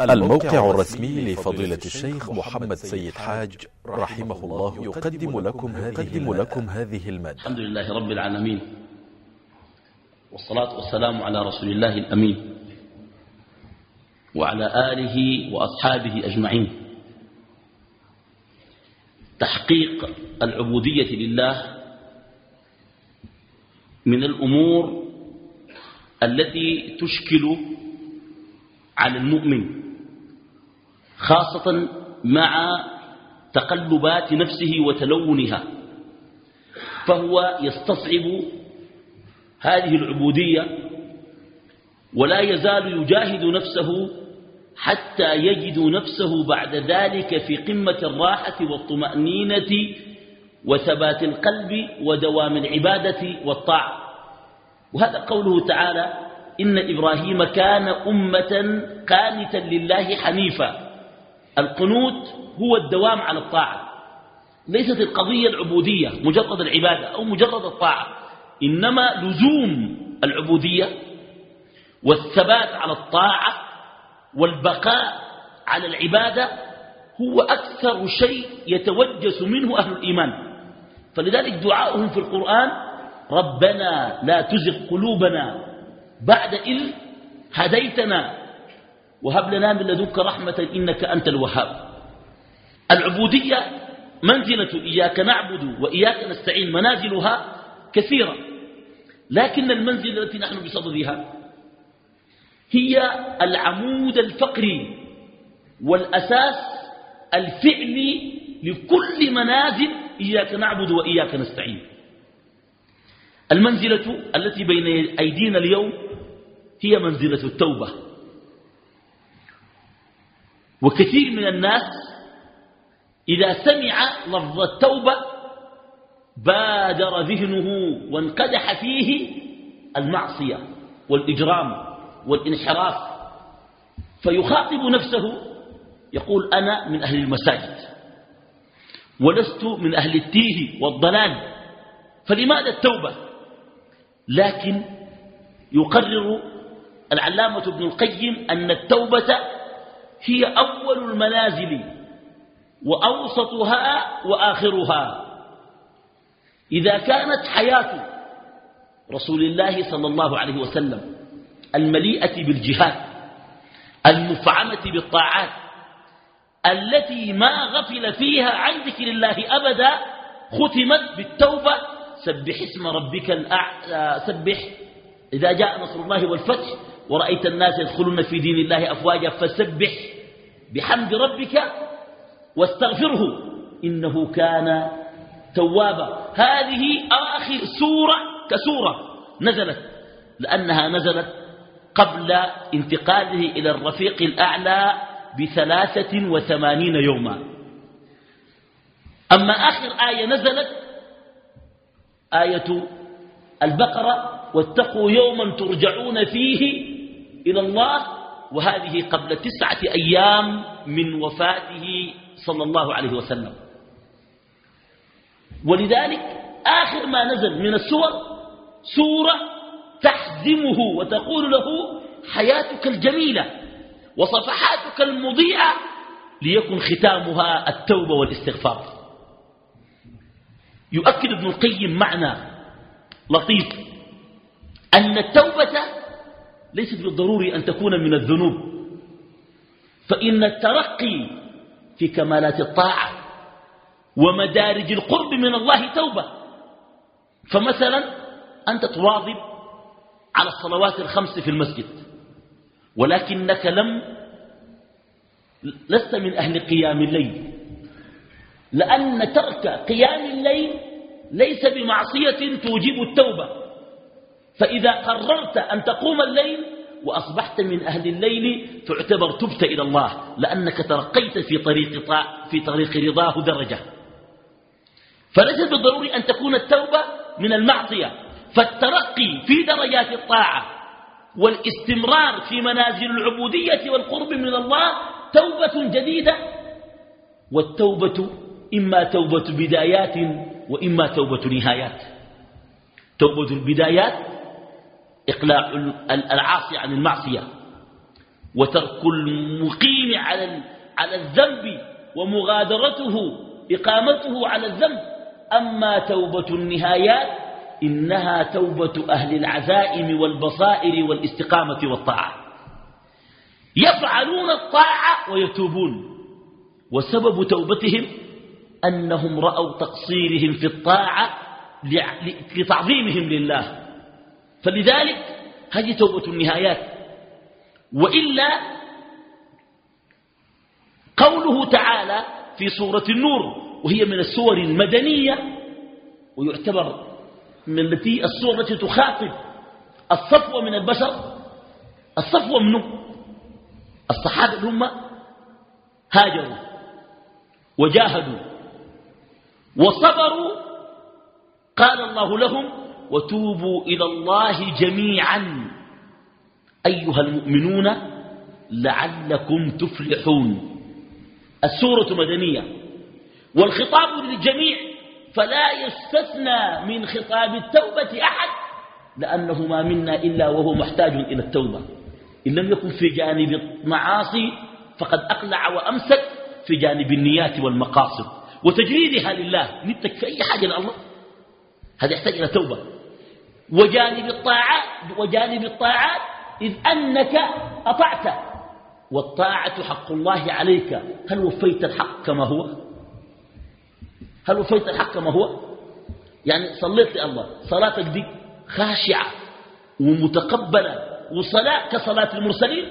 الموقع الرسمي لفضيلة الشيخ محمد سيد حاج رحمه الله يقدم لكم هذه, لكم هذه المادة. الحمد لله رب العالمين. والصلاة والسلام على رسول الله الأمين. وعلى آله وأصحابه أجمعين. تحقيق العبودية لله من الأمور التي تشكل على المؤمن. خاصة مع تقلبات نفسه وتلونها فهو يستصعب هذه العبودية ولا يزال يجاهد نفسه حتى يجد نفسه بعد ذلك في قمة الراحة والطمأنينة وثبات القلب ودوام العبادة والطاعة. وهذا قوله تعالى إن إبراهيم كان أمة قانتا لله حنيفا. القنوت هو الدوام على الطاعة. ليست القضية العبودية مجرد العبادة أو مجرد الطاعة إنما لزوم العبودية والثبات على الطاعة والبقاء على العبادة هو أكثر شيء يتوجس منه أهل الإيمان. فلذلك دعاؤهم في القرآن ربنا لا تزغ قلوبنا بعد إذ هديتنا وهب لنا من لدنك رحمة إنك أنت الوهاب. العبودية منزلة إياك نعبد وإياك نستعين منازلها كثيرة. لكن المنزلة التي نحن بصددها هي العمود الفقري والأساس الفعلي لكل منازل إياك نعبد وإياك نستعين. المنزلة التي بين أيدينا اليوم هي منزلة التوبة. وكثير من الناس إذا سمع لفظ التوبة بادر ذهنه وانقدح فيه المعصية والإجرام والانحراف. فيخاطب نفسه يقول أنا من أهل المساجد ولست من أهل التيه والضلال فلماذا التوبة؟ لكن يقرر العلامة ابن القيم أن التوبة هي أول المنازل وأوسطها وآخرها. إذا كانت حياة رسول الله صلى الله عليه وسلم المليئة بالجهاد المفعمة بالطاعات التي ما غفل فيها عن ذكر الله أبدا ختمت بالتوبة سبح اسم ربك الأعلى سبح. إذا جاء نصر الله والفتح ورأيت الناس يدخلون في دين الله أفواجا فسبح. بحمد ربك واستغفره إنه كان توابا. هذه آخر سورة كسورة نزلت لأنها نزلت قبل انتقاله إلى الرفيق الأعلى بثلاثة وثمانين يوما. أما آخر آية نزلت آية البقرة واتقوا يوما ترجعون فيه إلى الله وهذه قبل تسعة أيام من وفاته صلى الله عليه وسلم. ولذلك آخر ما نزل من السور سورة تحزمه وتقول له حياتك الجميلة وصفحاتك المضيئة ليكن ختامها التوبة والاستغفار. يؤكد ابن القيم معنى لطيف أن التوبة ليست بالضروري أن تكون من الذنوب. فإن الترقي في كمالات الطاعة ومدارج القرب من الله توبة. فمثلا أنت تواظب على الصلوات الخمس في المسجد ولكنك لم لست من أهل قيام الليل. لأن ترك قيام الليل ليس بمعصية توجب التوبة. فإذا قررت أن تقوم الليل وأصبحت من أهل الليل تعتبر تبت إلى الله لأنك ترقيت في طريق, في طريق رضاه درجة. فليس بالضروري أن تكون التوبة من المعصية. فالترقي في درجات الطاعة والاستمرار في منازل العبودية والقرب من الله توبة جديدة. والتوبة إما توبة بدايات وإما توبة نهايات. توبة البدايات إقلاع العاصي عن المعصية وترك المقيم على على الذنب ومغادرته إقامته على الذنب. أما توبة النهايات إنها توبة أهل العزائم والبصائر والاستقامة والطاعة. يفعلون الطاعة ويتوبون. وسبب توبتهم أنهم رأوا تقصيرهم في الطاعة لتعظيمهم لله. فلذلك هذه توبة النهايات. وإلا قوله تعالى في سورة النور وهي من السور المدنية ويعتبر من التي السور التي تخاطب الصفوة من البشر الصفوة منه. الصحابة هم هاجروا وجاهدوا وصبروا. قال الله لهم وتوبوا إلى الله جميعا. أيها المؤمنون لعلكم تفلحون. السورة مدنية والخطاب للجميع فلا يستثنى من خطاب التوبة أحد لأنه ما منا إلا وهو محتاج إلى التوبة. إن لم يكن في جانب المعاصي فقد أقلع وأمسك في جانب النيات والمقاصد. وتجريدها لله. نتك في أي حاجة لله. هذا يحتاج إلى توبة. وجانب الطاعات وجانب الطاعات إذ أنك أطعت. والطاعة حق الله عليك. هل وفيت الحق كما هو؟ هل وفيت الحق كما هو؟ يعني صليت لله صلاتك دي خاشعة ومتقبلة وصلاة كصلاة المرسلين.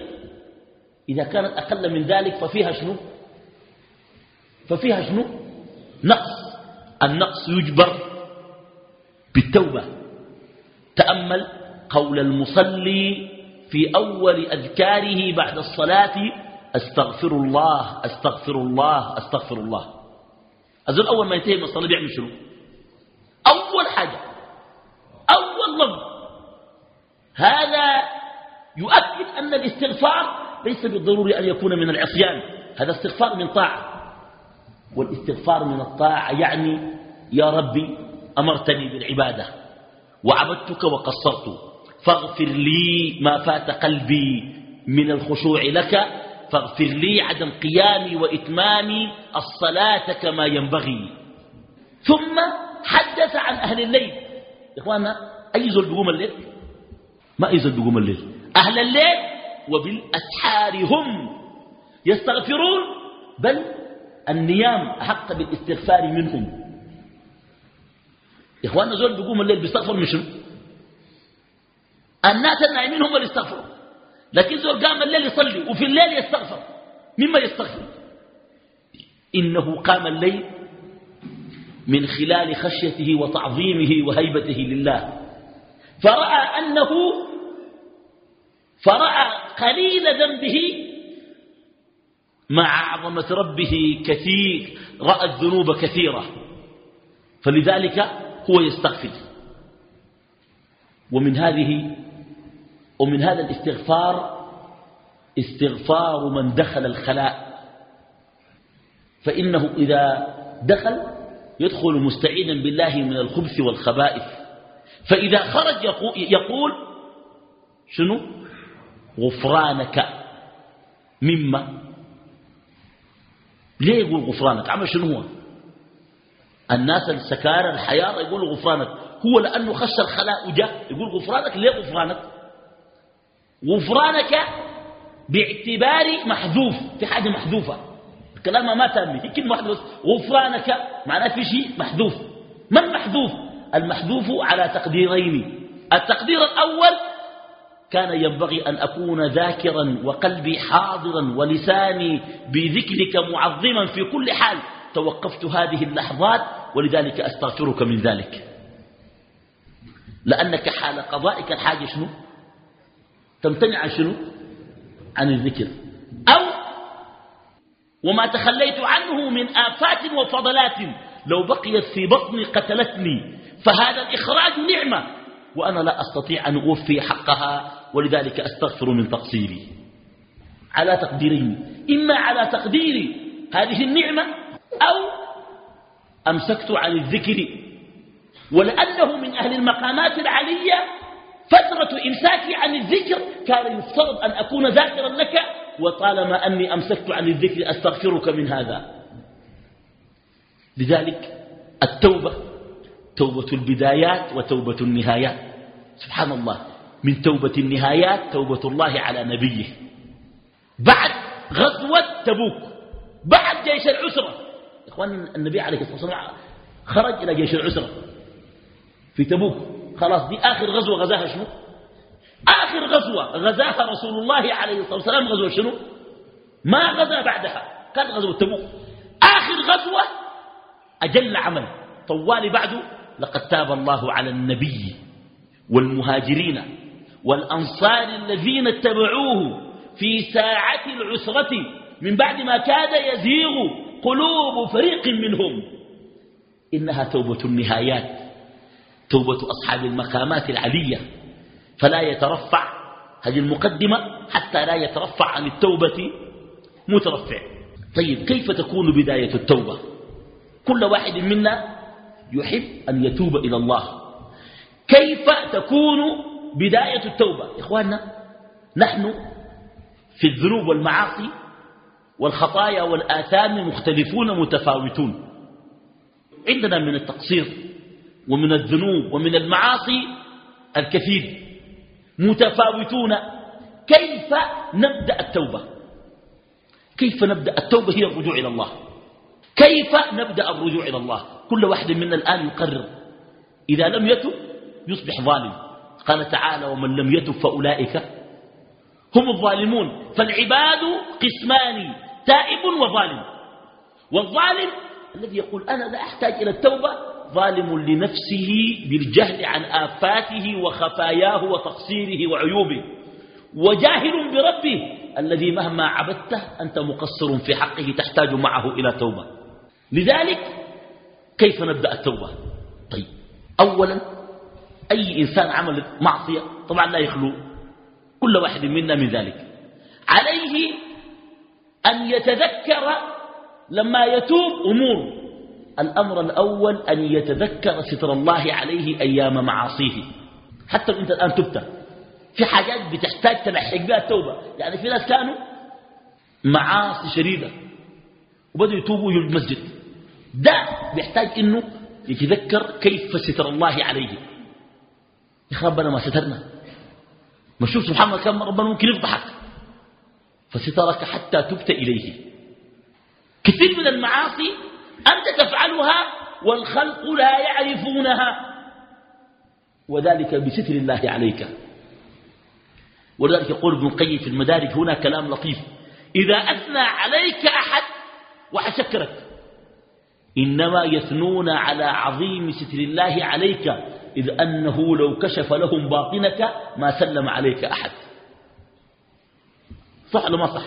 إذا كانت أقل من ذلك ففيها شنو؟ ففيها شنو؟ نقص. النقص يجبر بالتوبة. تأمل قول المصلي في أول أذكاره بعد الصلاة أستغفر الله أستغفر الله أستغفر الله. أظن أول ما ينتهي من الصلاة بيعمل شنو؟ أول حاجة أول لفظ هذا يؤكد أن الاستغفار ليس بالضروري أن يكون من العصيان هذا استغفار من طاعة. والاستغفار من الطاعة يعني يا ربي أمرتني بالعبادة. وعبدتك وقصرت. فاغفر لي ما فات قلبي من الخشوع لك. فاغفر لي عدم قيامي وإتمامي الصلاة كما ينبغي. ثم حدث عن أهل الليل. يا إخوانا أي زول بيقوم الليل؟ ما أي زول بيقوم الليل. أهل الليل وبالأسحار هم يستغفرون بل النيام أحق بالاستغفار منهم. إخواننا زول بيقوم الليل بيستغفر من شنو؟ الناس النايمين هم اللي يستغفروا. لكن زول قام الليل يصلي وفي الليل يستغفر مما يستغفر. إنه قام الليل من خلال خشيته وتعظيمه وهيبته لله. فرأى أنه فرأى قليل ذنبه مع عظمة ربه كثير رأى الذنوب كثيرة. فلذلك هو يستغفر. ومن هذه ومن هذا الاستغفار استغفار من دخل الخلاء. فإنه إذا دخل يدخل مستعينا بالله من الخبث والخبائث. فإذا خرج يقول شنو؟ غفرانك. مما؟ ليه يقول غفرانك؟ عمل شنو هو؟ الناس السكارى الحيارى يقول غفرانك. هو لأنه خش الخلاء وجاء. يقول غفرانك ليه غفرانك؟ غفرانك باعتبار محذوف. في حاجة محذوفة. الكلام ما تم هي كلمة بس غفرانك معناه في شيء محذوف. ما المحذوف؟ المحذوف على تقديرين. التقدير الأول كان ينبغي أن أكون ذاكرا وقلبي حاضرا ولساني بذكرك معظما في كل حال. توقفت هذه اللحظات ولذلك أستغفرك من ذلك. لأنك حال قضائك الحاجة شنو؟ تمتنع عن شنو؟ عن الذكر. أو وما تخليت عنه من آفات وفضلات. لو بقيت في بطني قتلتني فهذا الإخراج نعمة. وأنا لا أستطيع أن أوفي حقها ولذلك أستغفر من تقصيري. على تقديرين إما على تقدير هذه النعمة أو أمسكت عن الذكر ولأنه من أهل المقامات العلية فترة إمساكي عن الذكر كان يفترض أن أكون ذاكرا لك وطالما أني أمسكت عن الذكر أستغفرك من هذا. لذلك التوبة توبة البدايات وتوبة النهايات. سبحان الله من توبة النهايات توبة الله على نبيه. بعد غزوة تبوك بعد جيش العسرة إخوان النبي عليه الصلاة والسلام خرج إلى جيش العسرة في تبوك. خلاص دي آخر غزوة غزاها شنو؟ آخر غزوة غزاها رسول الله عليه الصلاة والسلام. غزوة شنو؟ ما غزا بعدها كانت غزوة تبوك. آخر غزوة أجل عمل. طوال بعده لقد تاب الله على النبي والمهاجرين والأنصار الذين اتبعوه في ساعة العسرة. من بعد ما كاد يزيغ قلوب فريق منهم. إنها توبة النهايات توبة أصحاب المقامات العلية. فلا يترفع هذه المقدمة حتى لا يترفع عن التوبة مترفع. طيب كيف تكون بداية التوبة؟ كل واحد منا يحب أن يتوب إلى الله. كيف تكون بداية التوبة؟ إخواننا نحن في الذنوب والمعاصي والخطايا والآثام مختلفون متفاوتون. عندنا من التقصير ومن الذنوب ومن المعاصي الكثير. متفاوتون. كيف نبدأ التوبة؟ كيف نبدأ التوبة هي الرجوع إلى الله؟ كيف نبدأ الرجوع إلى الله؟ كل واحد منا الآن يقرر. إذا لم يتب يصبح ظالم. قال تعالى ومن لم يتب فأولئك هم الظالمون. فالعباد قسمان. تائب وظالم. والظالم الذي يقول أنا لا أحتاج إلى التوبة ظالم لنفسه بالجهل عن آفاته وخفاياه وتقصيره وعيوبه. وجاهل بربه الذي مهما عبدته أنت مقصر في حقه تحتاج معه إلى توبة. لذلك كيف نبدأ التوبة؟ طيب أولا أي إنسان عمل معصية طبعا لا يخلو كل واحد منا من ذلك. عليه أن يتذكر لما يتوب أمور. الأمر الأول أن يتذكر ستر الله عليه أيام معاصيه. حتى أنت الآن تبت. في حاجات بتحتاج تلحق بها التوبة. يعني في ناس كانوا معاصي شديدة. وبدأوا يتوبوا يجوا المسجد. ده بيحتاج إنه يتذكر كيف ستر الله عليه. يا ربنا ما سترنا. ما شوف سبحان الله كم ربنا ممكن يفضحك. فسترك حتى تبت إليه. كثير من المعاصي أنت تفعلها والخلق لا يعرفونها. وذلك بستر الله عليك. ولذلك يقول ابن القيم في المدارك هنا كلام لطيف. إذا أثنى عليك أحد وحشكرك إنما يثنون على عظيم ستر الله عليك إذ أنه لو كشف لهم باطنك ما سلم عليك أحد. صح ولا ما صح؟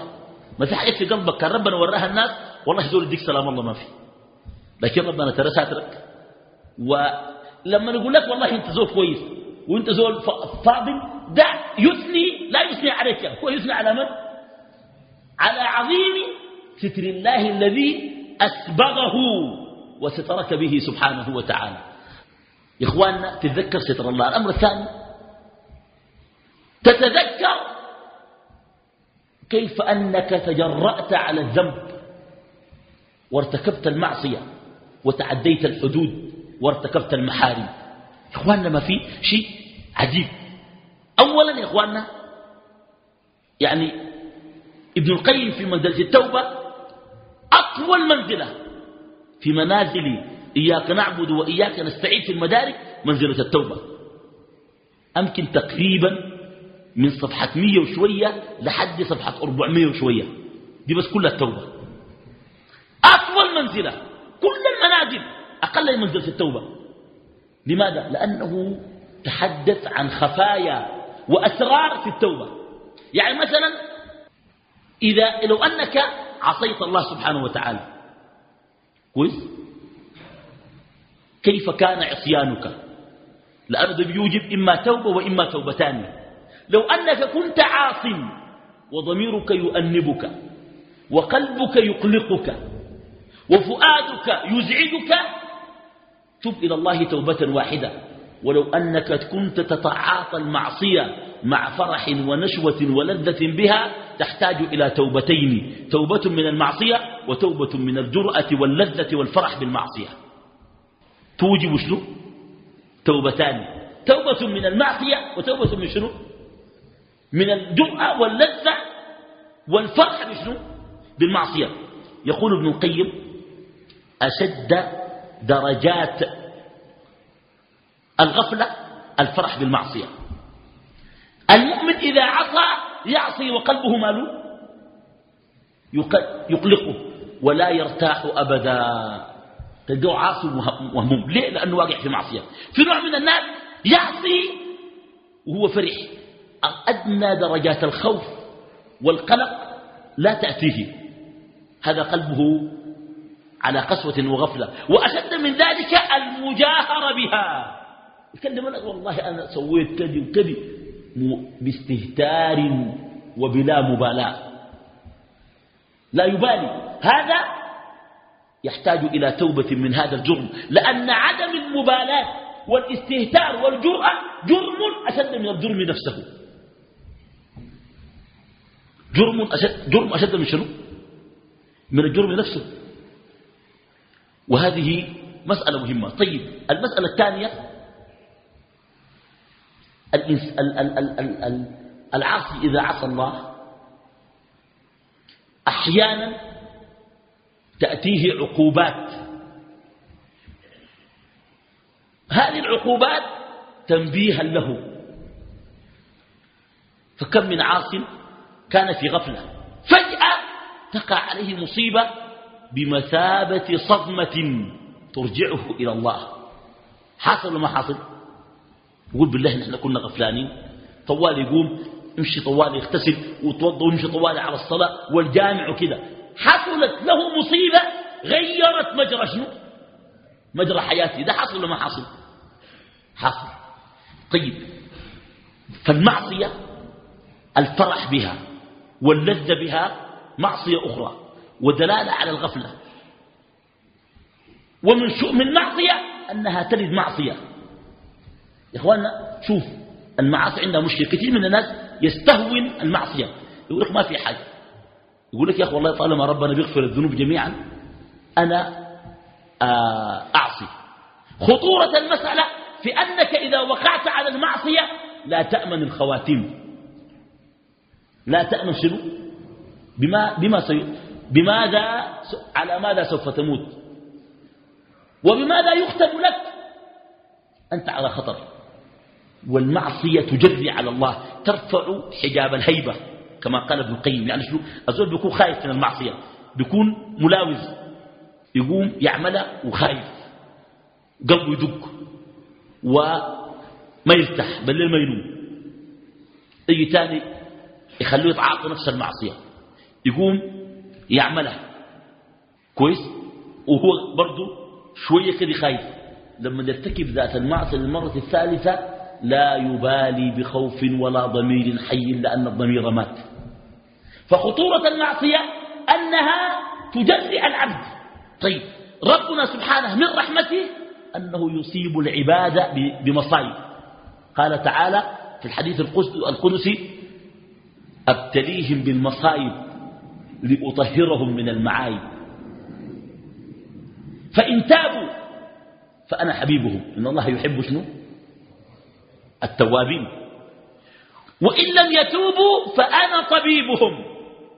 ما في حاجة في قلبك كان ربنا وراها الناس؟ والله زول يديك سلام الله ما في. لكن ربنا ترى ساترك. ولما نقول لك والله أنت زول كويس وأنت زول فاضل دع يثني لا يثني عليك. هو يثني على من؟ على عظيم ستر الله الذي أسبغه وسترك به سبحانه وتعالى. إخواننا تتذكر ستر الله. الأمر الثاني تتذكر كيف أنك تجرأت على الذنب؟ وارتكبت المعصية وتعديت الحدود وارتكبت المحارم. إخواننا ما في شيء عجيب. أولا يا إخواننا يعني ابن القيم في منزلة التوبة أطول منزلة في منازل إياك نعبد وإياك نستعين في المدارك منزلة التوبة. أمكن تقريبا من صفحة مية وشوية لحد صفحة أربعمية وشوية. دي بس كلها التوبة. أطول منزلة. كل المنازل. أقل من منزلة التوبة. لماذا؟ لأنه تحدث عن خفايا وأسرار في التوبة. يعني مثلا إذا لو أنك عصيت الله سبحانه وتعالى. كويس؟ كيف كان عصيانك؟ لأنه بيوجب إما توبة وإما توبتان. لو أنك كنت عاصم وضميرك يؤنبك وقلبك يقلقك وفؤادك يزعجك تب إلى الله توبة واحدة. ولو أنك كنت تتعاطى المعصية مع فرح ونشوة ولذة بها تحتاج إلى توبتين توبة من المعصية وتوبة من الجرأة واللذة والفرح بالمعصية. توجب شنو؟ توبتان توبة من المعصية وتوبة من شنو؟ من الجرأة واللذة والفرح بشنو؟ بالمعصية. يقول ابن القيم أشد درجات الغفلة الفرح بالمعصية. المؤمن إذا عصى يعصي وقلبه ماله يقلقه ولا يرتاح أبدا. تلقاه عاصي وهموم ليه؟ لأنه واقع في معصية. في نوع من الناس يعصي وهو فرح. أدنى درجات الخوف والقلق لا تأتيه. هذا قلبه على قسوة وغفلة. وأشد من ذلك المجاهرة بها. يتكلم لك والله أنا سويت كذي وكذي. باستهتار وبلا مبالاة. لا يبالي. هذا يحتاج إلى توبة من هذا الجرم. لأن عدم المبالاة والاستهتار والجرأة جرم أشد من الجرم نفسه. جرم أشد, جرم أشد من شنو؟ من الجرم نفسه. وهذه مسألة مهمة. طيب المسألة الثانية العاصي إذا عصى الله أحيانا تأتيه عقوبات. هذه العقوبات تنبيها له. فكم من عاص؟ كان في غفلة. فجأة تقع عليه مصيبة بمثابة صدمة ترجعه إلى الله. حاصل ولا ما حاصل؟ يقول بالله نحن كنا غفلانين. طوال يقوم يمشي طوال يغتسل وتوضأ ويمشي طوال على الصلاة والجامع وكذا. حصلت له مصيبة غيرت مجرى شنو؟ مجرى حياتي ده حصل ولا ما حصل؟ حصل. طيب فالمعصية الفرح بها. واللذة بها معصية أخرى ودلالة على الغفلة. ومن شؤم المعصية أنها تلد معصية. يا إخواننا شوف المعاصي عندها مشكلة. كثير من الناس يستهون المعصية. يقول لك ما في حاجة. يقول لك يا أخي والله طالما ربنا بيغفر الذنوب جميعا أنا آه، أعصي. خطورة المسألة في أنك إذا وقعت على المعصية لا تأمن الخواتيم. لا تأمن شنو؟ بما, بما سي... بماذا على ماذا سوف تموت؟ وبماذا يختم لك؟ أنت على خطر. والمعصية تجري على الله ترفع حجاب الهيبة كما قال ابن القيم. يعني شنو؟ الزول بيكون خايف من المعصية بيكون ملاوز يقوم يعملها وخايف قلبه يدق وما يرتاح بالليل ما ينوم. يجي تاني يخليه يتعاطى نفس المعصية. يقوم يعملها. كويس؟ وهو برضه شوية كده خايف. لما يرتكب ذات المعصية للمرة الثالثة لا يبالي بخوف ولا ضمير حي لأن الضمير مات. فخطورة المعصية أنها تجرع العبد. طيب ربنا سبحانه من رحمته أنه يصيب العباد بمصائب. قال تعالى في الحديث القدسي أبتليهم بالمصائب لأطهرهم من المعايب. فإن تابوا فأنا حبيبهم. إن الله يحب شنو؟ التوابين. وإن لم يتوبوا فأنا طبيبهم.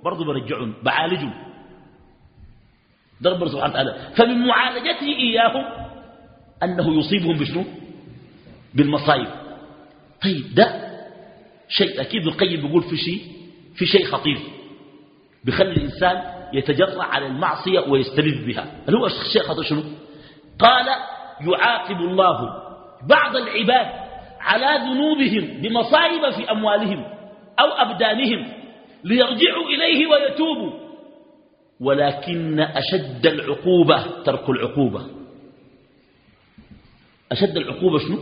برضو برجعهم بعالجهم. ده ربنا سبحانه وتعالى. فمن معالجته إياهم أنه يصيبهم بشنو؟ بالمصايب طيب ده شيء أكيد القيم بيقول في شيء في شيء خطير. بيخلي الإنسان يتجرع على المعصية ويستلذ بها. هل هو الشيء خطير شنو؟ قال يعاقب الله بعض العباد على ذنوبهم بمصائب في أموالهم أو أبدانهم ليرجعوا إليه ويتوبوا. ولكن أشد العقوبة ترك العقوبة. أشد العقوبة شنو؟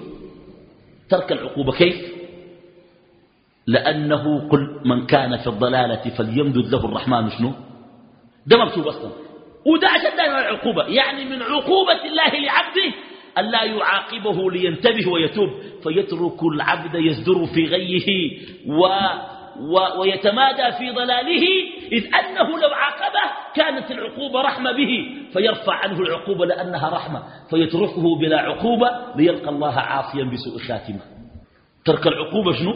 ترك العقوبة. كيف؟ لأنه قل من كان في الضلالة فليمدد له الرحمن شنو؟ ده مكتوب أصلا وده أشد العقوبة. يعني من عقوبة الله لعبده ألا يعاقبه لينتبه ويتوب. فيترك العبد يزدر في غيه ويتمادى في ضلاله إذ أنه لو عاقبه كانت العقوبة رحمة به. فيرفع عنه العقوبة لأنها رحمة. فيتركه بلا عقوبة ليلقى الله عاصيا بسوء خاتمة. ترك العقوبة شنو؟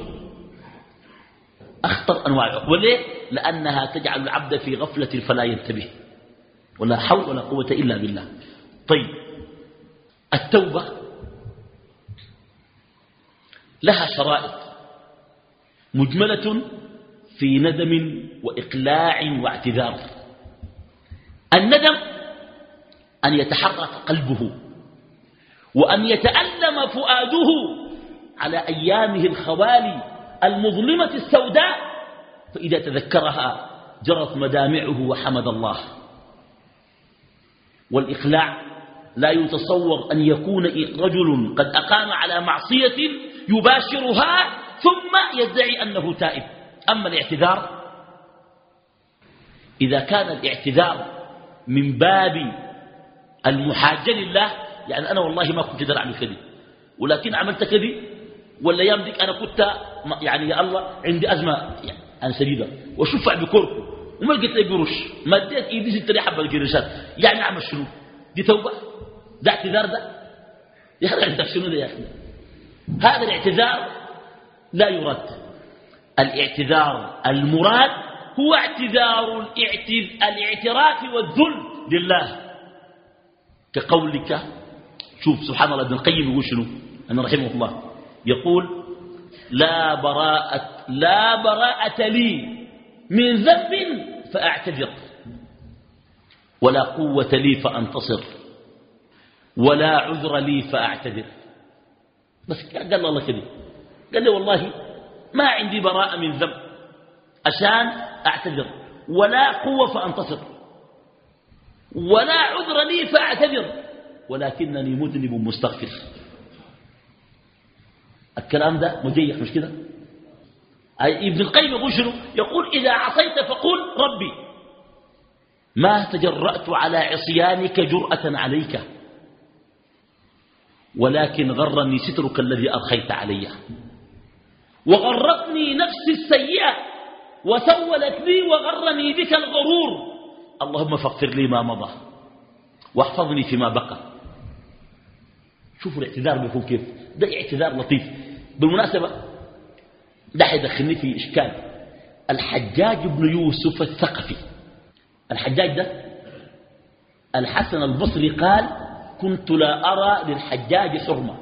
أخطر أنواع العقوبة. ليه؟ لأنها تجعل العبد في غفلة فلا ينتبه ولا حول ولا قوة إلا بالله. طيب التوبة لها شرائط مجملة في ندم وإقلاع واعتذار. الندم أن يتحرك قلبه وأن يتألم فؤاده على أيامه الخوالي المظلمة السوداء فإذا تذكرها جرت مدامعه وحمد الله. والإقلاع لا يتصور أن يكون رجل قد أقام على معصية يباشرها ثم يدعي أنه تائب. أما الاعتذار إذا كان الاعتذار من باب المحاجة لله يعني أنا والله ما كنت أعمل كذي ولكن عملت كذي ولا يمدك أنا كنت يعني يا الله عندي أزمة يعني أنا شديدة. وشفع بكوركو وما لقيت لي قروش. مديت إيدي ست حبة القرشات يعني أعمل شنو؟ دي توبة؟ ده اعتذار ده؟ يا أخي عندك شنو ده يا أخي؟ هذا الاعتذار لا يرد. الاعتذار المراد هو اعتذار الاعتراف والذل لله. كقولك شوف سبحان الله ابن القيم يقول شنو؟ أنا رحمه الله. يقول لا براءة, لا براءة لي من ذنب فأعتذر ولا قوة لي فأنتصر ولا عذر لي فأعتذر. بس قال الله كده قال لي والله ما عندي براءة من ذنب عشان أعتذر ولا قوة فأنتصر ولا عذر لي فأعتذر ولكنني مذنب مستغفر. الكلام ده مجيح مش كده؟ ابن القيم يقول يقول إذا عصيت فقول ربي. ما تجرأت على عصيانك جرأة عليك ولكن غرني سترك الذي أرخيت علي. وغرتني نفسي السيئة وسولت لي وغرني بك الغرور. اللهم فاغفر لي ما مضى واحفظني فيما بقى. شوفوا الاعتذار بيكون كيف. ده اعتذار لطيف. بالمناسبة ده حيدخلني في إشكال. الحجاج بن يوسف الثقفي. الحجاج ده الحسن البصري قال كنت لا أرى للحجاج حرمة.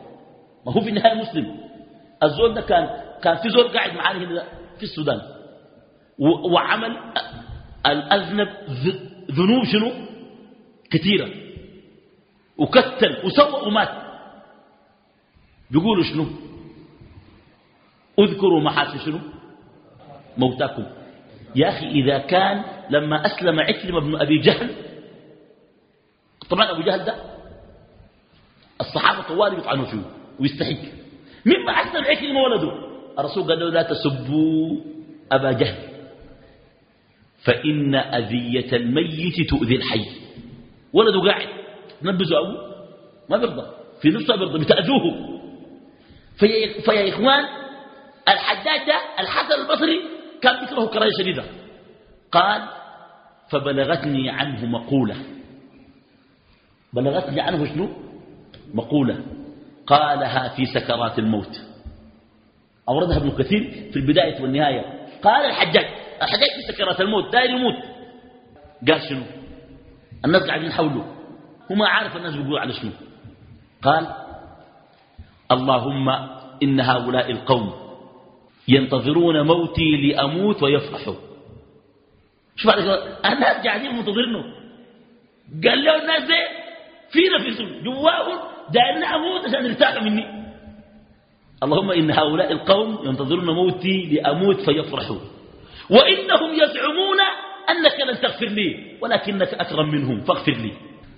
ما هو في النهاية مسلم. الزول ده كان كان في زول قاعد معاني هنا في السودان. وعمل الأذنب ذنوب شنو؟ كثيرة. وكتل وسوى ومات. بيقولوا شنو؟ اذكروا محاسن شنو؟ موتاكم يا أخي إذا كان لما أسلم عكرمة بن أبي جهل طبعا أبو جهل ده؟ الصحابة طوال يطعنوا فيه ويستحق. مما أسلم عكرمة ولده. الرسول قال له لا تسبوا أبا جهل فإن أذية الميت تؤذي الحي. ولده قاعد نبذوا أبوه ما بيرضى. في نفسه بيرضى بتأذوه. فيا, فيا إخوان الحجاج ده الحسن البصري كان بيكره كراهية شديدة. قال فبلغتني عنه مقولة. بلغتني عنه شنو؟ مقولة. قالها في سكرات الموت. أوردها ابن كثير في البداية والنهاية. قال الحجاج الحجاج في سكرات الموت داير يموت. قال شنو؟ الناس قاعدين حوله هو ما عارف الناس بيقولوا على شنو. قال اللهم إن هؤلاء القوم ينتظرون موتي لأموت ويفرحوا شوف الناس قاعدين منتظرينه قال له الناس دي في نفسهم جواهم دايرين أموت عشان يرتاحوا مني. اللهم إن هؤلاء القوم ينتظرون موتي لأموت فيفرحوا وإنهم يزعمون أنك لن تغفر لي ولكنك أكرم منهم فاغفر لي.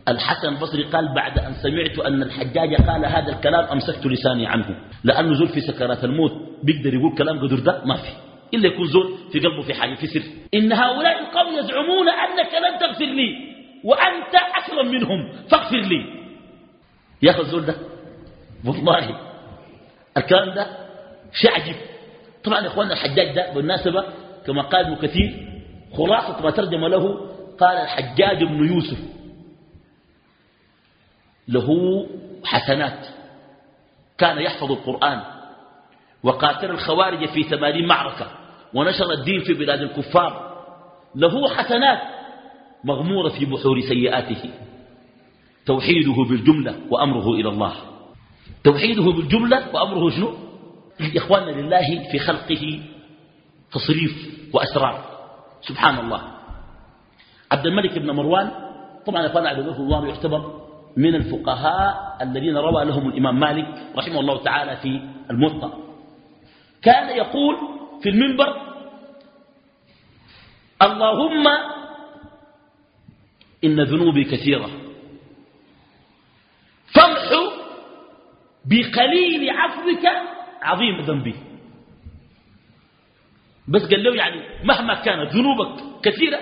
الحسن البصري قال بعد أن سمعت أن الحجاج قال هذا الكلام أمسكت لساني عنه. لأنه زول في سكرات الموت بيقدر يقول كلام قدر ده ما في. إلا يكون زول في قلبه في حاجة في سر. إن هؤلاء القوم يزعمون أنك لن تغفر لي وأنت أكرم منهم فاغفر لي. يا أخي الزول ده والله الكلام ده شيء عجيب. طبعا يا إخواننا الحجاج ده بالمناسبة كما قال ابن كثير خلاصة ما ترجم له قال الحجاج بن يوسف. له حسنات. كان يحفظ القرآن وقاتل الخوارج في ثمانين معركة ونشر الدين في بلاد الكفار. له حسنات مغمورة في بحور سيئاته. توحيده بالجملة وأمره إلى الله. توحيده بالجملة وأمره شنو؟ إخواننا لله في خلقه تصريف وأسرار. سبحان الله. عبد الملك بن مروان طبعا أخوانا عبد مروان يعتبر من الفقهاء الذين روى لهم الإمام مالك رحمه الله تعالى في الموطأ كان يقول في المنبر اللهم إن ذنوبي كثيرة. فامحو بقليل عفوك عظيم ذنبي. بس قال له يعني مهما كانت ذنوبك كثيرة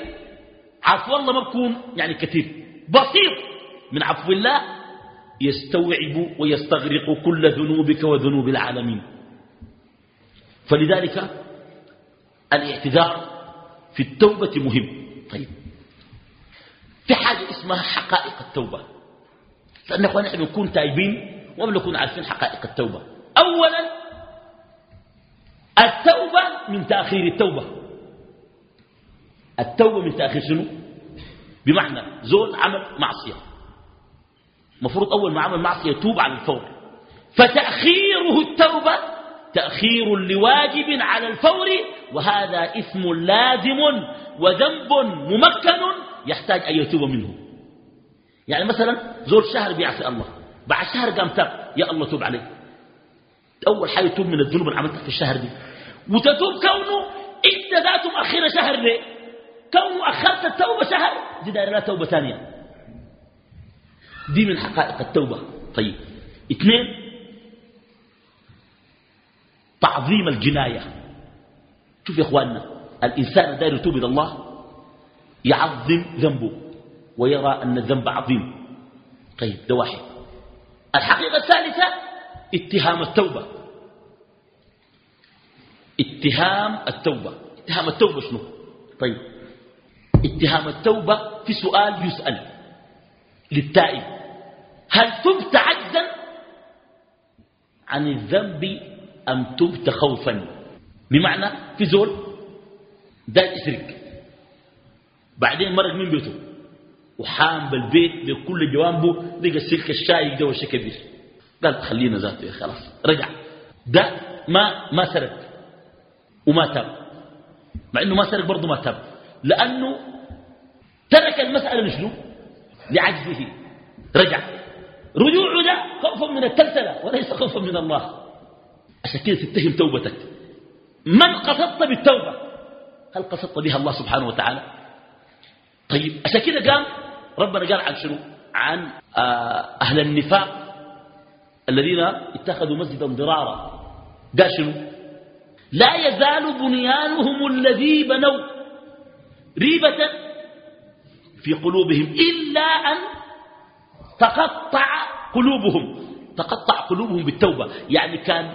عفو الله ما بكون يعني كثير. بسيط. من عفو الله يستوعب ويستغرق كل ذنوبك وذنوب العالمين. فلذلك الاعتذار في التوبة مهم. طيب. في حاجة اسمها حقائق التوبة. لأن نحن نكون تائبين وما نكون عارفين حقائق التوبة. أولا التوبة من تأخير التوبة. التوبة من تأخير شنو؟ بمعنى زول عمل معصية. مفروض أول ما عمل معصية يتوب على الفور. فتأخيره التوبة تأخير لواجب على الفور وهذا اسم لازم وذنب ممكن يحتاج أن يتوب منه. يعني مثلا زول شهر بيعصي الله بعد شهر قام تاب يا الله توب عليه أول حاجة توب من الذنوب اللي عملتها في الشهر دي. وتتوب كونه انت ذات مؤخرة شهر ليه؟ كونه أخرت التوبة شهر دي دايرة لا توبة ثانية. دي من حقائق التوبة. طيب. اثنين تعظيم الجناية. شوف يا إخواننا الإنسان داير يتوب إلى الله يعظم ذنبه ويرى أن الذنب عظيم. طيب ده واحد. الحقيقة الثالثة اتهام التوبة. اتهام التوبة. اتهام التوبة شنو؟ طيب. اتهام التوبة في سؤال يسأل للتائب. هل تبت عجزا؟ عن الذنب أم تبت خوفا؟ بمعنى في زول ده يسرق. بعدين مرق من بيته. وحام بالبيت بكل جوانبه لقى السلك الشايك ده وش كبير. قال خلينا ذاته خلاص رجع. ده ما ما سرق وما تاب. مع إنه ما سرق برضه ما تاب. لأنه ترك المسألة لشنو؟ لعجزه. رجع. رجوعه ده خوفا من التلتله وليس خوفا من الله. عشان كده تتهم توبتك. من قصدت بالتوبة؟ هل قصدت بها الله سبحانه وتعالى؟ طيب عشان كده قام ربنا قال عن شنو؟ عن آه، أهل النفاق الذين اتخذوا مسجدا ضرارا قال شنو؟ لا يزال بنيانهم الذي بنوا ريبة في قلوبهم إلا أن تقطع قلوبهم. تقطع قلوبهم بالتوبة. يعني كان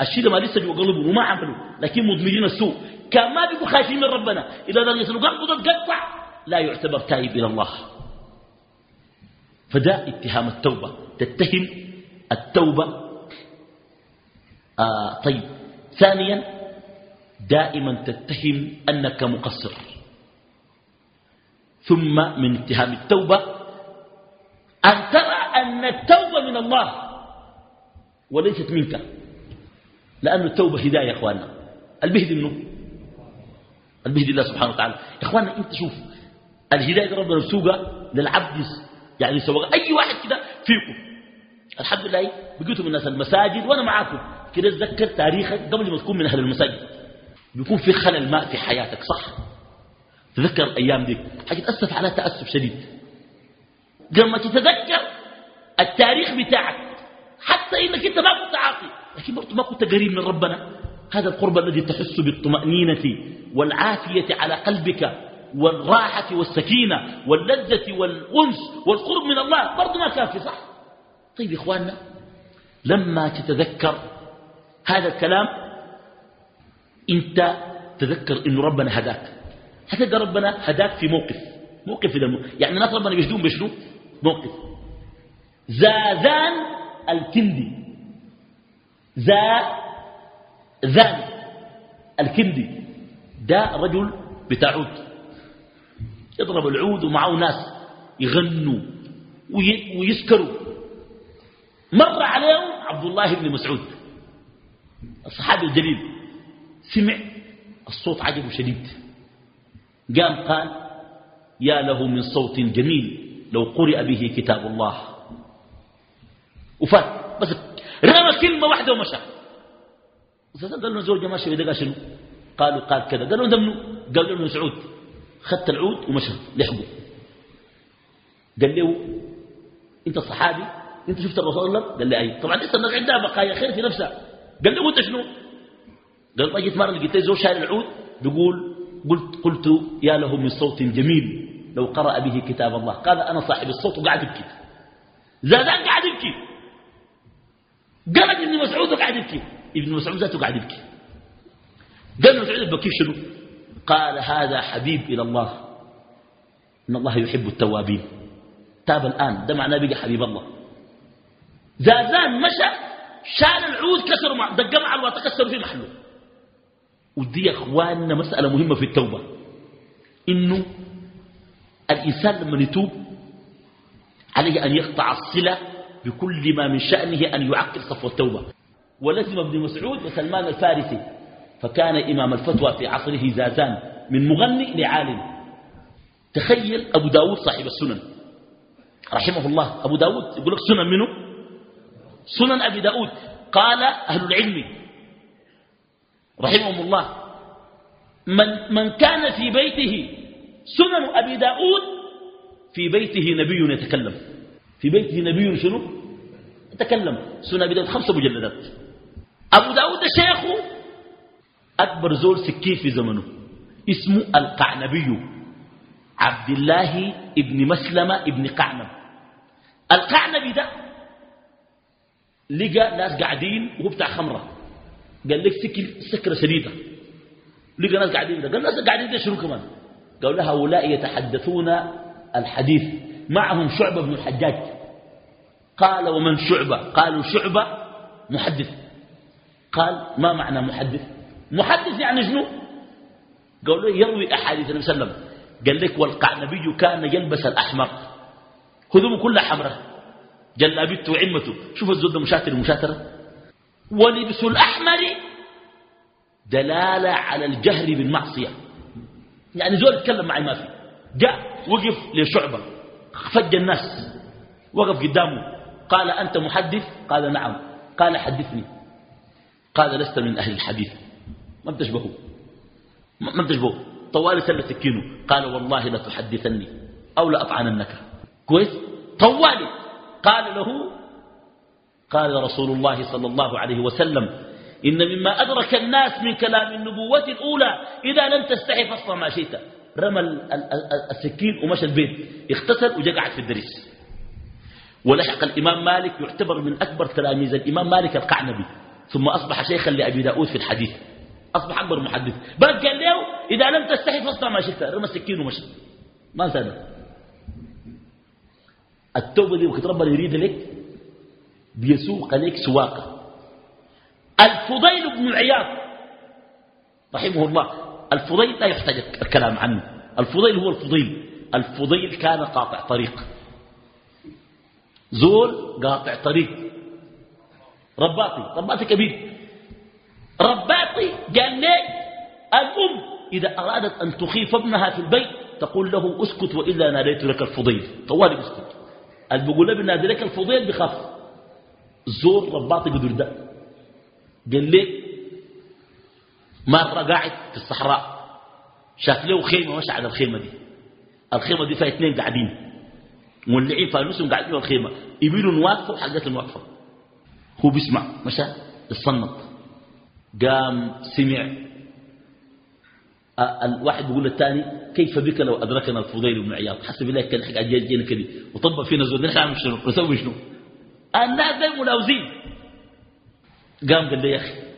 الشيء ما لسه جوا قلوبهم وما عملوا لكن مضمرين السوء. كان ما بيقوا خايفين من ربنا. إذا درجة قلبه تقطع لا يعتبر تائب إلى الله. فده اتهام التوبة. تتهم التوبة. آه طيب. ثانيا دائما تتهم أنك مقصر. ثم من اتهام التوبة أن ترى أن التوبة من الله وليست منك لأن التوبة هداية يا إخواننا. البهد منه. البهد الله سبحانه وتعالى. يا إخواننا أنت شوف الهداية ربنا مسوقة للعبد يعني سواء أي واحد كده فيكم. الحمد لله بقيتوا من الناس المساجد وأنا معاكم. كده تذكر تاريخك قبل ما تكون من أهل المساجد. بيكون في خلل ماء في حياتك صح؟ تذكر الأيام دي. حاجة تأسف على تأسف شديد. لما تتذكر التاريخ بتاعك. حتى إنك أنت ما كنت عاطي لكن برضو ما كنت قريب من ربنا. هذا القرب الذي تحس بالطمأنينة والعافية على قلبك والراحة والسكينة واللذة والأنس والقرب من الله. برضو ما كافي صح؟ طيب إخواننا لما تتذكر هذا الكلام أنت تذكر انه ربنا هداك. هتلقى ربنا هداك في موقف موقف في. يعني الناس ربنا بيجدون بشنو؟ موقف. زازان الكندي. زازان الكندي. ده رجل بتاع عود يضرب العود ومعه ناس يغنوا ويسكروا. مر عليهم عبد الله بن مسعود الصحابي الجليل. سمع الصوت عجبه شديد قام قال يا له من صوت جميل لو قرئ به كتاب الله. وفات بس رمى كلمة واحدة ومشى. قال له ماشي إذا قال شنو؟ قالوا قال كذا. قالوا ده منه قال له مسعود خدت العود ومشى لحقه. قال له أنت صحابي؟ أنت شفت الرسول الله؟ قال لي أي. طبعا لسه الناس عندها بقايا. خير في نفسها. قال له انت شنو؟ قال طيب مره لقيت زوج شايل العود. بيقول قلت قلت يا له من صوت جميل. لو قرأ به كتاب الله. قال أنا صاحب الصوت وقاعد يبكي زادان قاعد يبكي قال ابن مسعود وقاعد يبكي. ابن مسعود ذاته قاعد يبكي. قال له مسعود البكي شنو؟ قال هذا حبيب إلى الله. إن الله يحب التوابين. تاب الآن. ده معناه بقى حبيب الله. زازان مشى شال العود كسر مع دق مع الوقت كسر في محله. ودي يا إخواننا مسألة مهمة في التوبة. إنه الإنسان لما يتوب عليه أن يقطع الصلة بكل ما من شأنه أن يعقل صفو التوبة. ولزم ابن مسعود وسلمان الفارسي فكان إمام الفتوى في عصره زازان من مغني لعالم. تخيل أبو داود صاحب السنن. رحمه الله. أبو داود يقول لك سنن منه؟ سنن أبي داود. قال أهل العلم. رحمهم الله. من, من كان في بيته سنن أبي داود في بيته نبي يتكلم. في بيته نبي شنو؟ يتكلم سنن أبي داود خمسة مجلدات. أبو داود شيخه أكبر زول سكين في زمنه. اسمه القعنبي. عبد الله ابن مسلمة ابن قعنب. القعنبي ده لقى ناس قاعدين وهو بتاع خمرة. قال لك سكر سكرة شديدة. لقى ناس قاعدين ده. قال ناس قاعدين ده شنو كمان؟ قال له هؤلاء يتحدثون الحديث. معهم شعبة بن الحجاج. قال ومن شعبة؟ قالوا شعبة محدث. قال ما معنى محدث؟ محدث يعني شنو؟ قالوا له يروي أحاديث النبي صلى الله عليه وسلم. قال لك والقعنبي كان يلبس الأحمر. هدومه كلها حمراء. جلابته وعمته شوف الزود مشاتر مشاترة ولبس الأحمر دلالة على الجهر بالمعصية. يعني زول يتكلم معي ما في. جاء وقف لشعبة. فج الناس وقف قدامه. قال أنت محدث؟ قال نعم. قال حدثني. قال لست من أهل الحديث. ما بتشبهه. ما بتشبهه. طوالي سلة سكينه. قال والله لا تحدثني أو لا أطعننك. كويس؟ طوالي. قال له قال رسول الله صلى الله عليه وسلم إن مما أدرك الناس من كلام النبوة الأولى إذا لم تستحي فاصنع ما شئت. رمى السكين ومشى البيت. اغتسل وجا قعد في الدرس ولحق الإمام مالك يعتبر من أكبر تلاميذ الإمام مالك القعنبي. ثم أصبح شيخا لأبي داود في الحديث. أصبح أكبر محدث. بس قال له إذا لم تستحي فاصنع ما شئت. رمى السكين ومشى. ما زاد. التوبة دي وقت ربنا يريد لك بيسوق لك سواقة. الفضيل بن عياض رحمه الله الفضيل لا يحتاج الكلام عنه. الفضيل هو الفضيل. الفضيل كان قاطع طريق. زول قاطع طريق. رباطي رباطي كبير. رباطي قال لي الأم إذا أرادت أن تخيف ابنها في البيت تقول له اسكت وإلا ناديت لك الفضيل. طوالي اسكت. اللي بيقول له لك الفضيل بخاف. زور رباطي قدر ده. قال لي مرة قاعد في الصحراء شاف له خيمة مشى على الخيمة دي؟ الخيمة دي فيها اثنين قاعدين. مولعين فانوسهم قاعدين على الخيمة. يبيلوا واقفة وحاجات واقفة هو بيسمع مشى؟ الصنط قام سمع. الواحد بيقول للثاني كيف بك لو أدركنا الفضيل بن عياض؟ حسب الله كان حق جينا كده. وطبق فينا زود نحن شنو؟ نسوي شنو؟ الناس دي ملاوزين قام قال لي يا أخي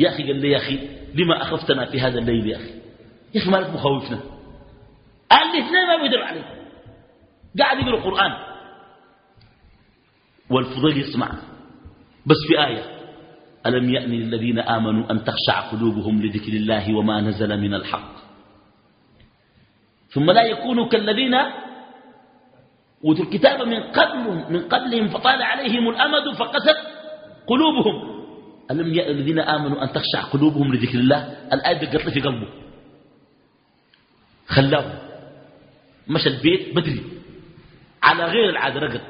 يا أخي قال لي يا أخي لما أخفتنا في هذا الليل يا أخي؟ يا أخي مالك مخوفنا. قال لي اثنين ما بيدروا عليه قاعد يقرأ القرآن. والفضيل يسمع. بس في آية. ألم يأن للذين آمنوا أن تخشع قلوبهم لذكر الله وما نزل من الحق؟ ثم لا يكونوا كالذين أوتوا الكتاب من قبل من قبلهم فطال عليهم الأمد فقست قلوبهم. ألم يأن الذين آمنوا أن تخشع قلوبهم لذكر الله؟ الآية دقت في قلبه. خلاه مشى البيت بدري على غير العادة رقد.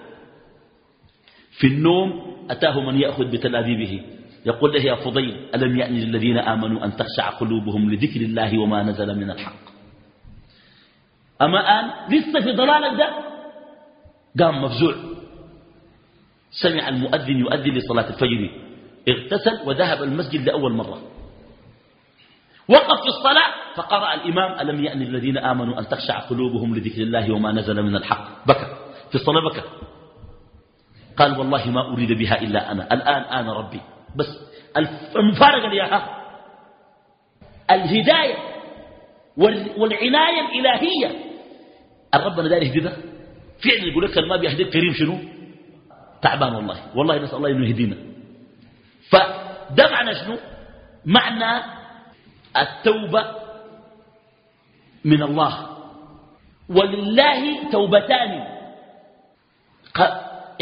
في النوم أتاه من يأخذ بتلابيبه يقول له يا فضيل ألم يأن للذين آمنوا أن تخشع قلوبهم لذكر الله وما نزل من الحق؟ أما الآن لسه في ضلالك ده؟ قام مفزوع. سمع المؤذن يؤذن لصلاة الفجر. اغتسل وذهب المسجد لأول مرة. وقف في الصلاة فقرأ الإمام ألم يأن الذين آمنوا أن تخشع قلوبهم لذكر الله وما نزل من الحق؟ بكى. في الصلاة بكى. قال والله ما أريد بها إلا أنا. الآن أنا ربي. بس المفارقة إياها الهداية والعناية الإلهية. الرب داري يهدينا؟ فعلا يقول لك ما بيهدي كريم شنو؟ تعبان والله. والله نسأل الله إنه يهدينا. فده معنى شنو؟ معنى التوبة من الله. ولله توبتان.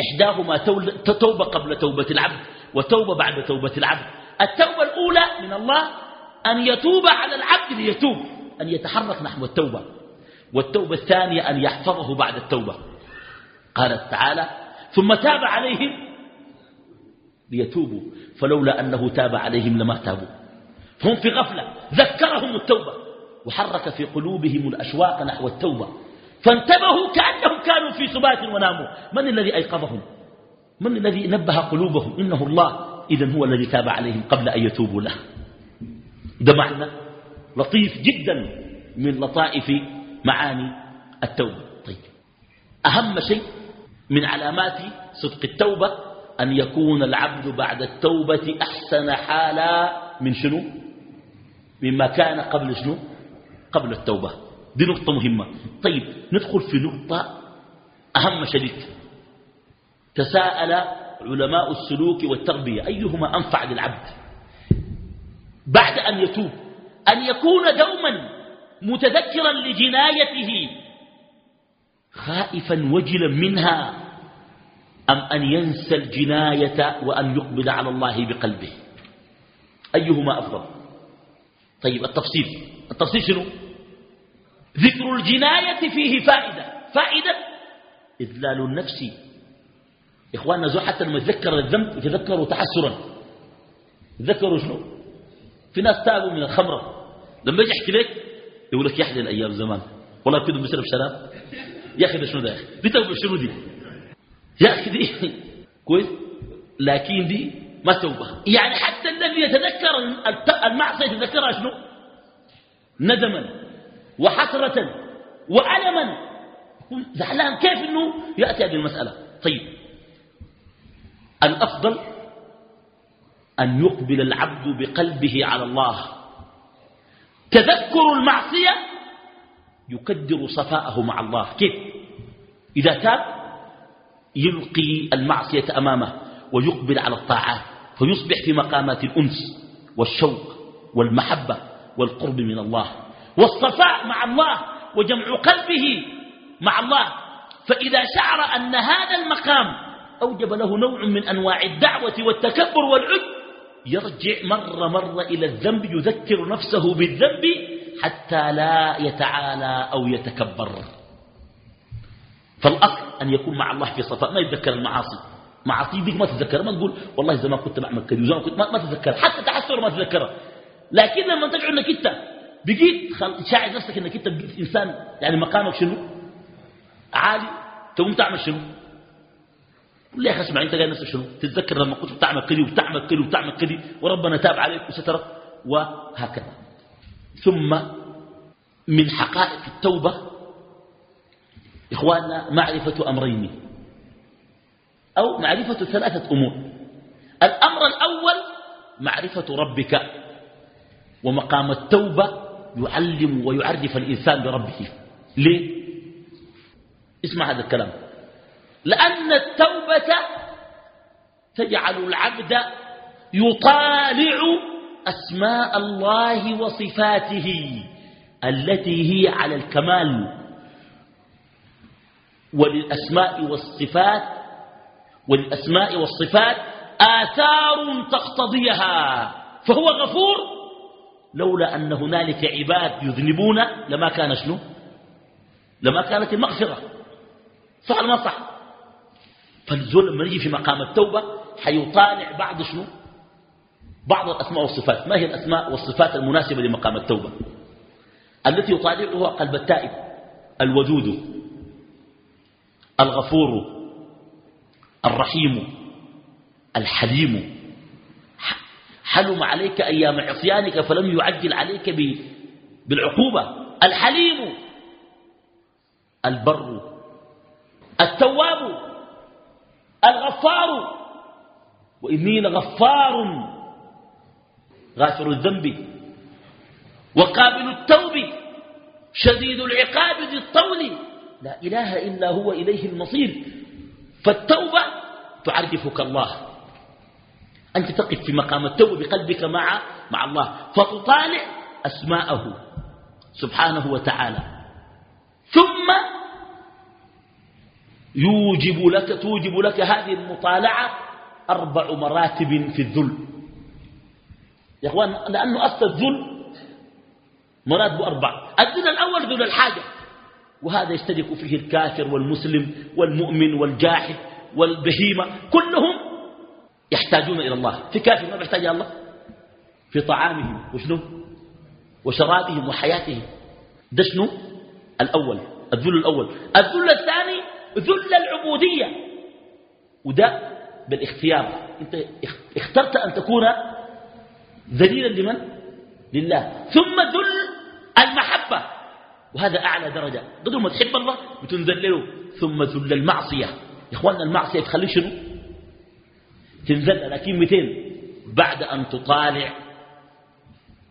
إحداهما توبة قبل توبة العبد وتوبة بعد توبة العبد. التوبة الأولى من الله أن يتوب على العبد ليتوب أن يتحرك نحو التوبة. والتوبة الثانية أن يحفظه بعد التوبة. قال تعالى ثم تاب عليهم ليتوبوا فلولا أنه تاب عليهم لما تابوا. فهم في غفلة ذكرهم التوبة وحرك في قلوبهم الأشواق نحو التوبة. فانتبهوا كأنهم كانوا في سبات وناموا. من الذي أيقظهم؟ من الذي نبه قلوبهم؟ إنه الله. إذا هو الذي تاب عليهم قبل أن يتوبوا له. ده معنى لطيف جدا من لطائف معاني التوبة. طيب. أهم شيء من علامات صدق التوبة أن يكون العبد بعد التوبة أحسن حالا من شنو؟ مما كان قبل شنو؟ قبل التوبة. دي نقطة مهمة. طيب ندخل في نقطة أهم شديد تساءل علماء السلوك والتربية أيهما أنفع للعبد؟ بعد أن يتوب أن يكون دوما متذكرا لجنايته خائفا وجلا منها. أم أن ينسى الجناية وأن يقبل على الله بقلبه؟ أيهما أفضل؟ طيب التفصيل. التفصيل شنو؟ ذكر الجناية فيه فائدة. فائدة إذلال النفس. إخواننا زو حتى لما يتذكر الذنب يتذكروا تحسرا. يتذكروا شنو؟ في ناس تابوا من الخمرة لما يجي يحكي لك يقول لك يحلى الأيام زمان. والله كده بيشرب شراب. يا أخي شنو ده دي توبة شنو دي؟ يا دي كويس؟ لكن دي ما توبة يعني حتى الذي يتذكر المعصية يتذكرها شنو؟ ندما وحسرة وألما. زعلان كيف إنه يأتي هذه المسألة؟ طيب. الأفضل أن يقبل العبد بقلبه على الله. تذكر المعصية يكدر صفاءه مع الله. كيف؟ إذا تاب يلقي المعصية أمامه ويقبل على الطاعات فيصبح في مقامات الأنس والشوق والمحبة والقرب من الله. والصفاء مع الله وجمع قلبه مع الله. فإذا شعر أن هذا المقام أوجب له نوع من أنواع الدعوة والتكبر والعجب يرجع مرة مرة إلى الذنب يذكر نفسه بالذنب حتى لا يتعالى أو يتكبر. فالأصل أن يكون مع الله في صفاء. ما يتذكر المعاصي. معاصي ديك ما تتذكر. ما تقول والله زمان كنت بعمل كذا وزمان كنت ما, تتذكر. حتى تحسر ما تتذكرها لكن لما تجعل إنك أنت بقيت شاعر نفسك إنك أنت بقيت إنسان. يعني مقامك شنو؟ عالي. تقوم تعمل شنو؟ قل لي يا أخي اسمع أنت قاعد نفسك شنو؟ تتذكر لما كنت بتعمل كذي وبتعمل كذي وبتعمل كذي وربنا تاب عليك وسترك وهكذا. ثم من حقائق التوبة إخواننا معرفة أمرين. أو معرفة ثلاثة أمور. الأمر الأول معرفة ربك ومقام التوبة يعلم ويعرف الإنسان بربه. ليه؟ اسمع هذا الكلام. لأن التوبة تجعل العبد يطالع أسماء الله وصفاته التي هي على الكمال. وللأسماء والصفات وللأسماء والصفات آثار تقتضيها. فهو غفور؟ لولا أن هنالك عباد يذنبون لما كان شنو؟ لما كانت المغفرة. صح ما صح؟ فالزول لما نجي في مقام التوبة حيطالع بعض شنو؟ بعض الأسماء والصفات. ما هي الأسماء والصفات المناسبة لمقام التوبة؟ التي يطالعها قلب التائب الودود الغفور الرحيم الحليم. حلم عليك أيام عصيانك فلم يعجل عليك بالعقوبة. الحليم البر. التواب الغفار. وإني لغفار. غافر الذنب. وقابل التوب. شديد العقاب ذي الطول. لا إله إلا هو إليه المصير. فالتوبة تعرفك الله. أنت تقف في مقام التوبة بقلبك مع, مع الله. فتطالع أسماءه سبحانه وتعالى. ثم يوجب لك توجب لك هذه المطالعة أربع مراتب في الذل. يا أخوان لأنه أصل الذل مراتب أربع. الذل الأول ذل الحاجة. وهذا يشترك فيه الكافر والمسلم والمؤمن والجاحد والبهيمة كلهم يحتاجون إلى الله. في كافر ما بيحتاج إلى الله؟ في طعامهم وشنو؟ وشرابهم وحياتهم. ده شنو؟ الأول الذل الأول. الذل الثاني ذل العبودية. وده بالاختيار. أنت اخترت أن تكون ذليلا لمن؟ لله. ثم ذل المحبة. وهذا أعلى درجة. قدر ما تحب الله بتنذلله ثم ذل المعصية. يا إخواننا المعصية تخليك شنو؟ تنزل لكن 200 بعد أن تطالع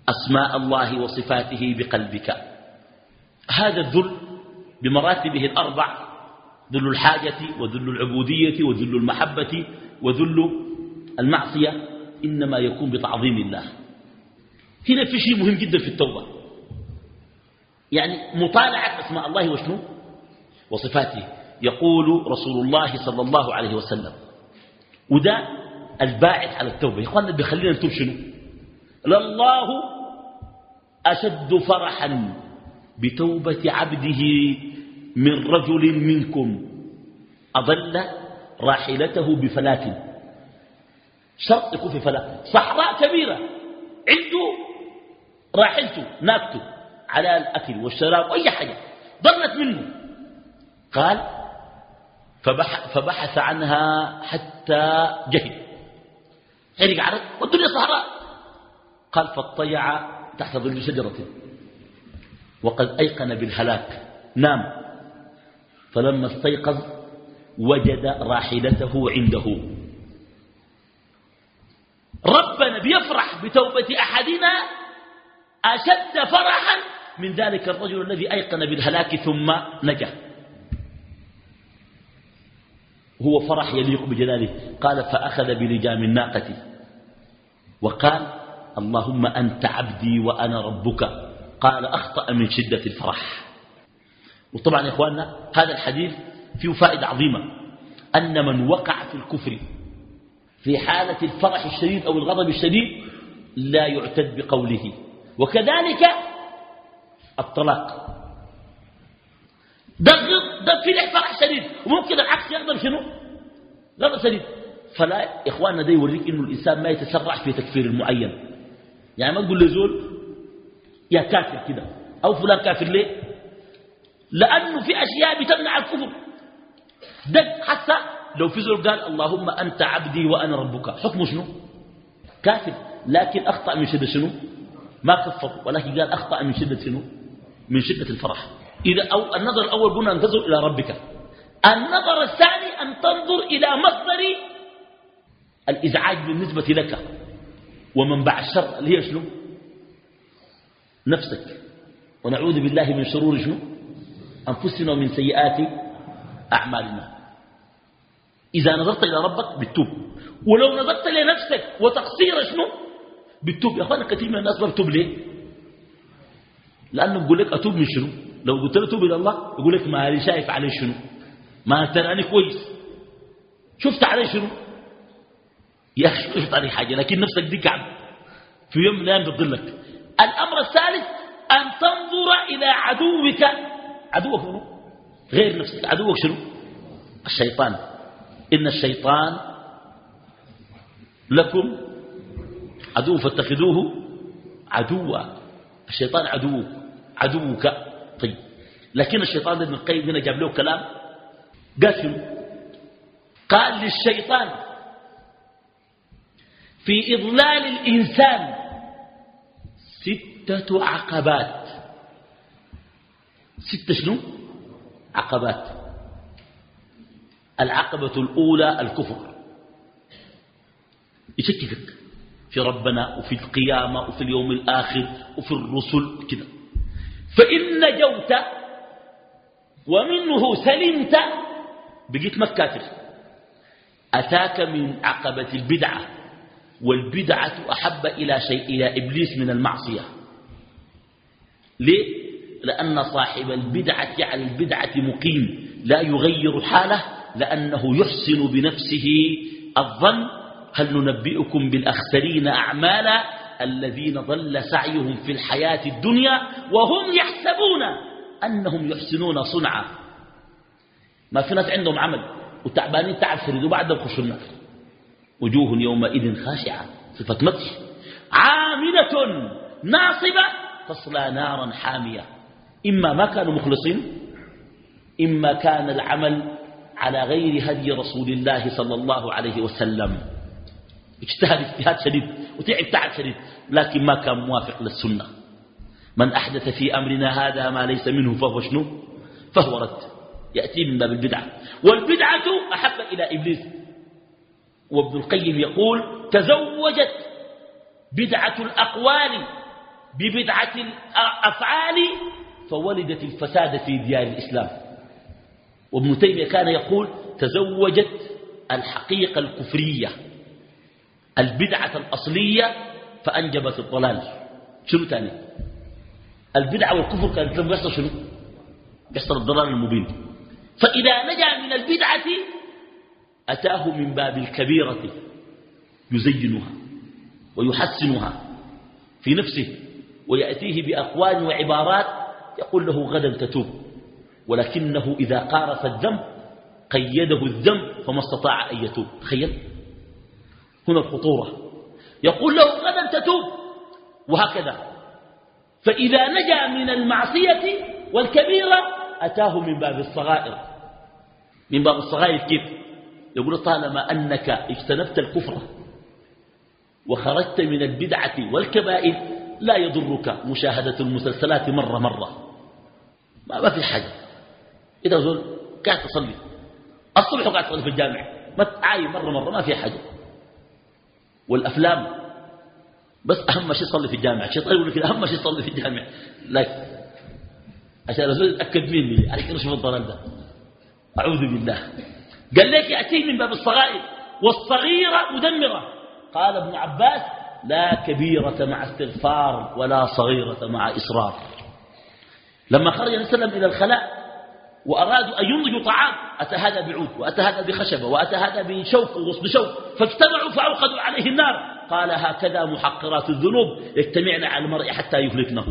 أسماء الله وصفاته بقلبك. هذا الذل بمراتبه الأربع ذل الحاجة وذل العبودية وذل المحبة وذل المعصية. إنما يكون بتعظيم الله. هنا في شيء مهم جدا في التوبة. يعني مطالعة أسماء الله وشنو؟ وصفاته. يقول رسول الله صلى الله عليه وسلم. وده الباعث على التوبة. اخوانا بيخلينا نتوب شنو؟ لله أشد فرحا بتوبة عبده من رجل منكم. أضل راحلته بفلاة شرط يكون في فلاة صحراء كبيرة. عنده راحلته ناكته. على الأكل والشراب وأي حاجة. ضلت منه. قال فبحث, فبحث عنها حتى جهد عرق عرق والدنيا صحراء قال فاطيع تحت ظل شجرة. وقد أيقن بالهلاك. نام. فلما استيقظ وجد راحلته عنده. ربنا بيفرح بتوبة أحدنا أشد فرحا من ذلك الرجل الذي أيقن بالهلاك ثم نجا. هو فرح يليق بجلاله. قال فأخذ بلجام الناقة وقال اللهم أنت عبدي وأنا ربك. قال أخطأ من شدة الفرح. وطبعا يا إخواننا هذا الحديث فيه فائدة عظيمة. أن من وقع في الكفر في حالة الفرح الشديد أو الغضب الشديد لا يعتد بقوله. وكذلك الطلاق. ده, ده في فرح شديد. وممكن العكس يغضب شنو؟ غضب شديد. فلا إخواننا ده يوريك إنه الإنسان ما يتسرع في تكفير المعين. يعني ما تقول لزول يا كافر كده. أو فلان كافر ليه؟ لأنه في أشياء بتمنع الكفر. ده حتى لو في زول قال اللهم أنت عبدي وأنا ربك. حكمه شنو؟ كافر. لكن أخطأ من شدة شنو؟ ما كفر. ولكن قال أخطأ من شدة شنو؟ من شدة الفرح. إذا أو النظر الأول قلنا أن تنظر إلى ربك. النظر الثاني أن تنظر إلى مصدر الإزعاج بالنسبة لك. ومنبع الشر اللي هي شنو؟ نفسك. ونعوذ بالله من شرور شنو؟ أنفسنا ومن سيئات أعمالنا. إذا نظرت إلى ربك بتوب ولو نظرت لنفسك وتقصير شنو؟ بتوب يا أخوانا كثير من الناس ما بتوب ليه؟ لأنه بقول لك أتوب من شنو؟ لو قلت له توب إلى الله يقول لك ما لي شايف عليه شنو؟ ما تراني كويس. شفت عليه شنو؟ يا أخي شفت عليه حاجة لكن نفسك دي قاعد في يوم من الأيام بتضلك الأمر الثالث أن تنظر إلى عدوك. عدوك شنو غير نفسك. عدوك شنو؟ الشيطان. إن الشيطان لكم عدو فاتخذوه عدوا. الشيطان عدوك عدوك. طيب. لكن الشيطان ابن القيم هنا جاب له كلام. قال شنو؟ قال للشيطان في إضلال الإنسان ستة عقبات. ستة شنو؟ عقبات. العقبة الأولى الكفر. يشككك. في ربنا وفي القيامة وفي اليوم الآخر وفي الرسل كده. فإن نجوت ومنه سلمت بقيت مكاتر أتاك من عقبة البدعة والبدعة أحب إلى شيء إلى إبليس من المعصية. ليه؟ لأن صاحب البدعة على البدعة مقيم لا يغير حاله لأنه يحسن بنفسه الظن هل ننبئكم بالأخسرين أعمالا الذين ضل سعيهم في الحياة الدنيا وهم يحسبون أنهم يحسنون صنعا؟ ما في ناس عندهم عمل وتعبانين تعب شديد وبعد يخشوا النار. وجوه يومئذ خاشعة صفة مدح عاملة ناصبة تصلى نارا حامية. إما ما كانوا مخلصين إما كان العمل على غير هدي رسول الله صلى الله عليه وسلم. اجتهد اجتهاد شديد وتعب تعب شديد لكن ما كان موافق للسنة. من أحدث في أمرنا هذا ما ليس منه فهو شنو؟ فهو رد. يأتي من باب البدعة. والبدعة أحب إلى إبليس. وابن القيم يقول تزوجت بدعة الأقوال ببدعة الأفعال فولدت الفساد في ديار الإسلام. وابن تيمية كان يقول تزوجت الحقيقة الكفرية. البدعة الأصلية فأنجبت الضلال. شنو تاني؟ البدعة والكفر كانت لم يحصل شنو؟ يحصل الضلال المبين. فإذا نجا من البدعة أتاه من باب الكبيرة يزينها ويحسنها في نفسه ويأتيه بأقوال وعبارات يقول له غدا تتوب ولكنه إذا قارف الذنب قيده الذنب فما استطاع أن يتوب. تخيل؟ هنا الخطورة. يقول له غدا تتوب وهكذا. فإذا نجا من المعصية والكبيرة أتاه من باب الصغائر. من باب الصغائر كيف؟ يقول طالما أنك اجتنبت الكفر وخرجت من البدعة والكبائر لا يضرك مشاهدة المسلسلات مرة مرة. ما في حاجة. إذا زول قاعد تصلي. الصبح وقاعد تصلي في الجامع. ما تعاي مرة مرة ما في حاجة. والأفلام. بس أهم شيء صلي في الجامع شيء طيب لك أهم شيء صلي في الجامع لك عشان الرسول يتأكد مني عليك نشوف الضلال ده. أعوذ بالله. قال لك يأتيه من باب الصغائر. والصغيرة مدمرة. قال ابن عباس لا كبيرة مع استغفار ولا صغيرة مع إصرار لما خرج النبي صلى الله عليه وسلم إلى الخلاء وأرادوا أن ينضجوا طعام. أتى هذا بعود وأتى هذا بخشبة وأتى هذا بشوك وغصن شوك. فاجتمعوا فأوقدوا عليه النار. قال هكذا محقرات الذنوب. يجتمعن على المرء حتى يهلكنه.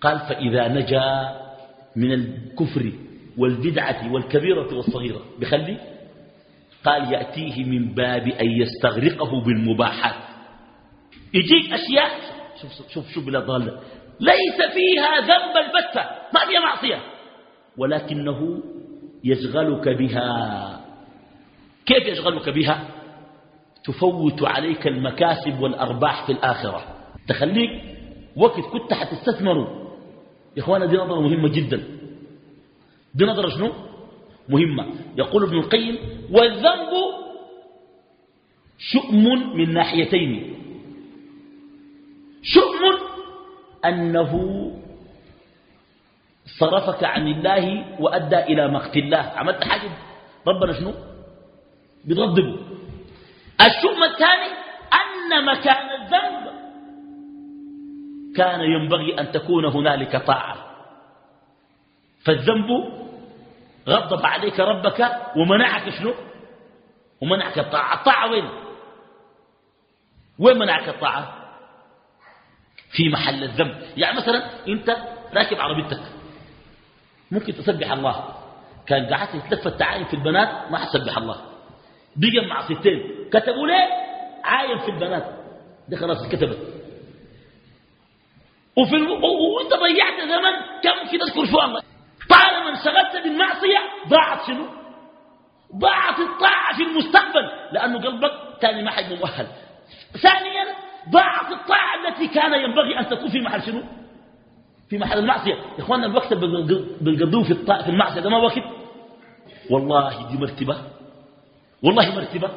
قال فإذا نجا من الكفر والبدعة والكبيرة والصغيرة بخلي قال يأتيه من باب أن يستغرقه بالمباحات. يجيك أشياء. شوف شوف شوف بلا ضالة ليس فيها ذنب البتة. ما فيها معصية. ولكنه يشغلك بها. كيف يشغلك بها؟ تفوت عليك المكاسب والأرباح في الآخرة. تخليك وقت كنت حتستثمره يا إخوانا دي نظرة مهمة جدا. دي نظرة شنو؟ مهمة. يقول ابن القيم والذنب شؤم من ناحيتين. شؤم أنه صرفك عن الله وأدى إلى مقت الله. عملت حاجة؟ ربنا شنو؟ بيغضبه الشؤم الثاني أن مكان الذنب كان ينبغي أن تكون هنالك طاعة. فالذنب غضب عليك ربك ومنعك شنو؟ ومنعك الطاعة. الطاعة وين؟ وين منعك الطاعة؟ في محل الذنب. يعني مثلا أنت راكب عربيتك. ممكن تسبح الله. كان قعدت تلف التعاين في البنات ما حتسبح الله. بقى مع ستين. كتبوا ليه؟ عاين في البنات. دي خلاص كتبت وفي ألو... وانت ضيعت زمن كم في تذكر شو الله طالما انشغلت بالمعصية ضاعت شنو؟ ضاعت الطاعة في المستقبل. لأنه قلبك ثاني ما حد مؤهل. ثانيا ضاعت الطاعة التي كان ينبغي أن تكون في محل شنو؟ في محل المعصية. يا إخواننا الوقت بالقضوه في, في المعصية. ده ما وقت والله دي مرتبة. والله مرتبة.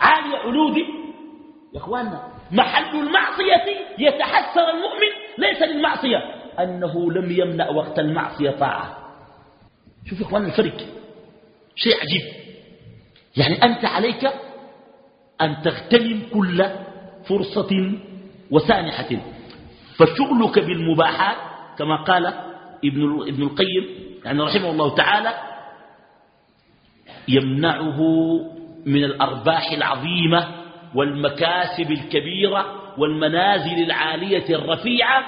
عالية علودي. يا إخواننا محل المعصية يتحسر المؤمن. ليس للمعصية. أنه لم يمنع وقت المعصية طاعة. شوف يا إخواننا الفرق. شيء عجيب. يعني أنت عليك أن تغتنم كل فرصة وسانحة. فشغلك بالمباحات كما قال ابن ابن القيم يعني رحمه الله تعالى يمنعه من الأرباح العظيمة والمكاسب الكبيرة والمنازل العالية الرفيعة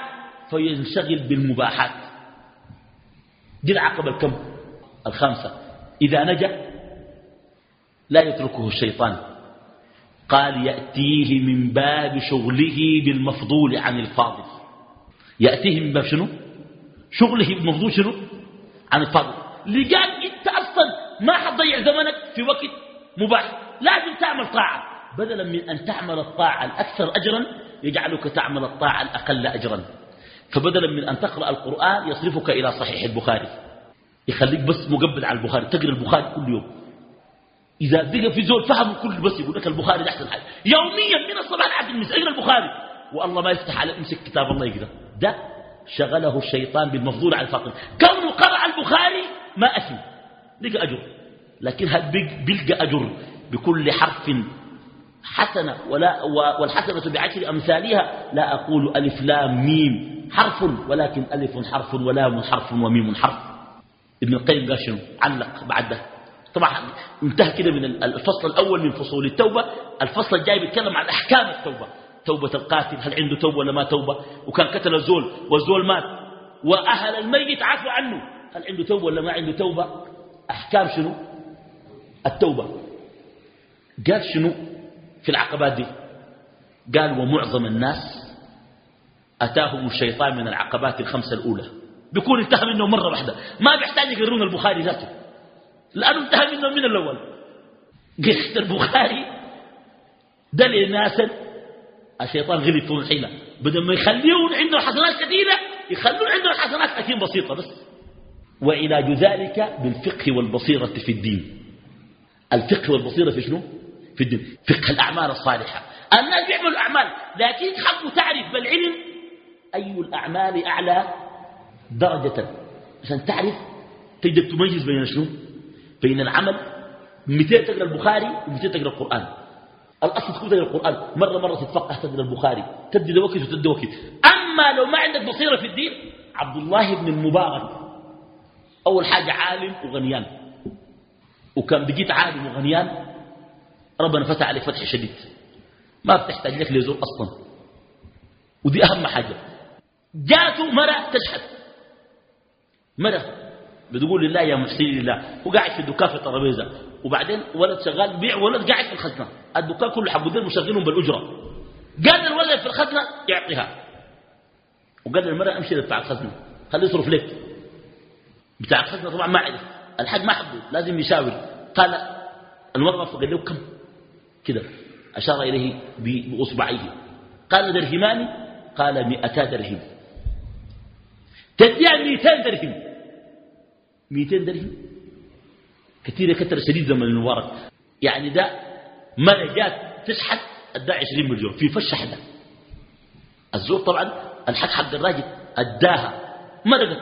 فينشغل بالمباحات. دي العقبة الكم؟ الخامسة. إذا نجا لا يتركه الشيطان. قال يأتيه من باب شغله بالمفضول عن الفاضل. يأتيه من باب شنو؟ شغله بالمفضول شنو؟ عن الفاضل لقال إنت أصلا ما حتضيع زمنك في وقت مباح. لازم تعمل طاعة. بدلا من أن تعمل الطاعة الأكثر أجرا يجعلك تعمل الطاعة الأقل أجرا. فبدلا من أن تقرأ القرآن يصرفك إلى صحيح البخاري. يخليك بس مقبل على البخاري. تقرأ البخاري كل يوم. إذا بقى في زول فهم كل بس يقول لك البخاري أحسن حاجة. يوميا من الصباح لحد المساء. يقرأ البخاري. والله ما يفتح على امسك كتاب الله يقرأ. ده شغله الشيطان بالمفضول على الفاطمة. كونه قرأ البخاري ما أثم. لقى أجر. لكن هل بلقى أجر بكل حرف حسنة ولا والحسنة بعشر أمثالها؟ لا أقول ألف لام ميم حرف ولكن ألف حرف ولام حرف وميم حرف. ابن القيم قال شنو؟ علق بعد ده. طبعا انتهى كده من الفصل الأول من فصول التوبة. الفصل الجاي بيتكلم عن أحكام التوبة. توبة القاتل. هل عنده توبة ولا ما توبة؟ وكان قتل الزول والزول مات. وأهل الميت عفوا عنه. هل عنده توبة ولا ما عنده توبة؟ أحكام شنو؟ التوبة. قال شنو في العقبات دي؟ قال ومعظم الناس أتاهم الشيطان من العقبات الخمسة الأولى. بيكون انتهى منه مرة واحدة. ما بيحتاج يقرون البخاري ذاته. لأنه انتهى منه من الأول. قصة البخاري ده لناسا الشيطان غلب طول الحيلة. بدل ما يخليون عنده حسنات كثيرة يخلون عنده حسنات كثير بسيطة بس. وعلاج ذلك بالفقه والبصيرة في الدين. الفقه والبصيرة في شنو؟ في الدين. فقه الأعمال الصالحة. الناس بيعملوا أعمال لكن حقه تعرف بالعلم أي الأعمال أعلى درجة. عشان تعرف تقدر تميز بين شنو؟ بين العمل. 200 تقرأ البخاري و200 تقرأ القرآن. الأصل تكون تقرأ القرآن. مرة مرة تتفقه تقرأ البخاري. تبدي وقت وتبدي وقت أما لو ما عندك بصيرة في الدين عبد الله بن المبارك أول حاجة عالم وغنيان. وكان بقيت عالم وغنيان ربنا فتح عليك فتح شديد. ما بتحتاج لك لزور أصلا. ودي أهم حاجة. جاته مرة تشحت مرة. بتقول لله يا محسن لله هو قاعد في الدكان في الترابيزة. وبعدين ولد شغال بيع ولد قاعد في الخزنة. الدكان كله حق ديل مشغلهم بالأجرة. قال الولد في الخزنة؟ يعطيها. وقال للمرأة أمشي بتاع الخزنة. خليه يصرف لك. بتاع الخزنة طبعا ما عرف الحاج ما حبه لازم يشاور قال المرأة قال له كم؟ كده. أشار إليه بأصبعيه. قال درهمان قال مئتا درهم. تديها مئتين درهم. مئتين درهم؟ كثير كثر شديد زمن المبارك. يعني ده مرة جات تشحت ادى 20 مليون في فش حدا الزور طبعا الحق حق الراجل أداها. مرقت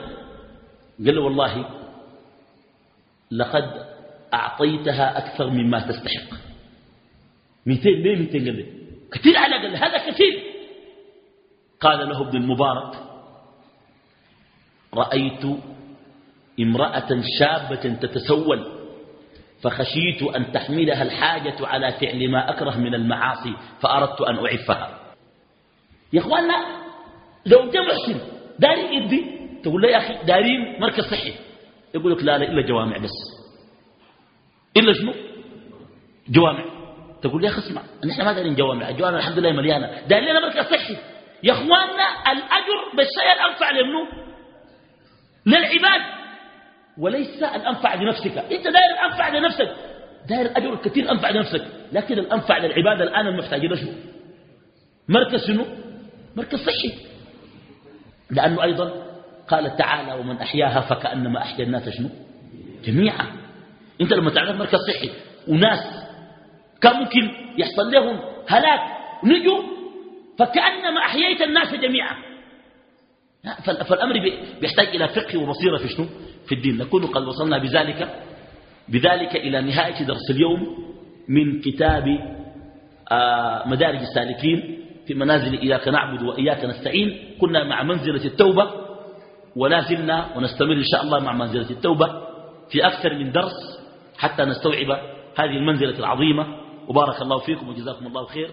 قال له والله لقد أعطيتها أكثر مما تستحق. 200 ليه 200 قال له كثير على قال هذا كثير. قال له ابن المبارك رأيت امرأة شابة تتسول فخشيت أن تحملها الحاجة على فعل ما أكره من المعاصي فأردت أن أعفها. يا أخوانا لو جاء محسن داري يدي تقول له يا أخي دارين مركز صحي. يقول لك لا لا إلا جوامع بس. إلا شنو؟ جوامع. تقول يا أخي اسمع نحن ما دارين جوامع الجوامع الحمد لله مليانة. دارين لنا مركز صحي. يا أخوانا الأجر بالشيء الأنفع لمنو؟ للعباد. وليس الأنفع لنفسك. أنت داير الأنفع لنفسك. داير الأجر الكثير أنفع لنفسك. لكن الأنفع للعبادة الآن المحتاج له شنو؟ مركز شنو؟ مركز صحي. لأنه أيضا قال تعالى ومن أحياها فكأنما أحيا الناس شنو؟ جميعا. أنت لما تعرف مركز صحي وناس كان ممكن يحصل لهم هلاك نجوا فكأنما أحييت الناس جميعا. فالأمر بيحتاج إلى فقه وبصيرة في شنو؟ في الدين. نكون قد وصلنا بذلك بذلك إلى نهاية درس اليوم من كتاب آه، مدارج السالكين في منازل إياك نعبد وإياك نستعين. كنا مع منزلة التوبة ولا زلنا ونستمر إن شاء الله مع منزلة التوبة في أكثر من درس حتى نستوعب هذه المنزلة العظيمة. وبارك الله فيكم وجزاكم الله خير.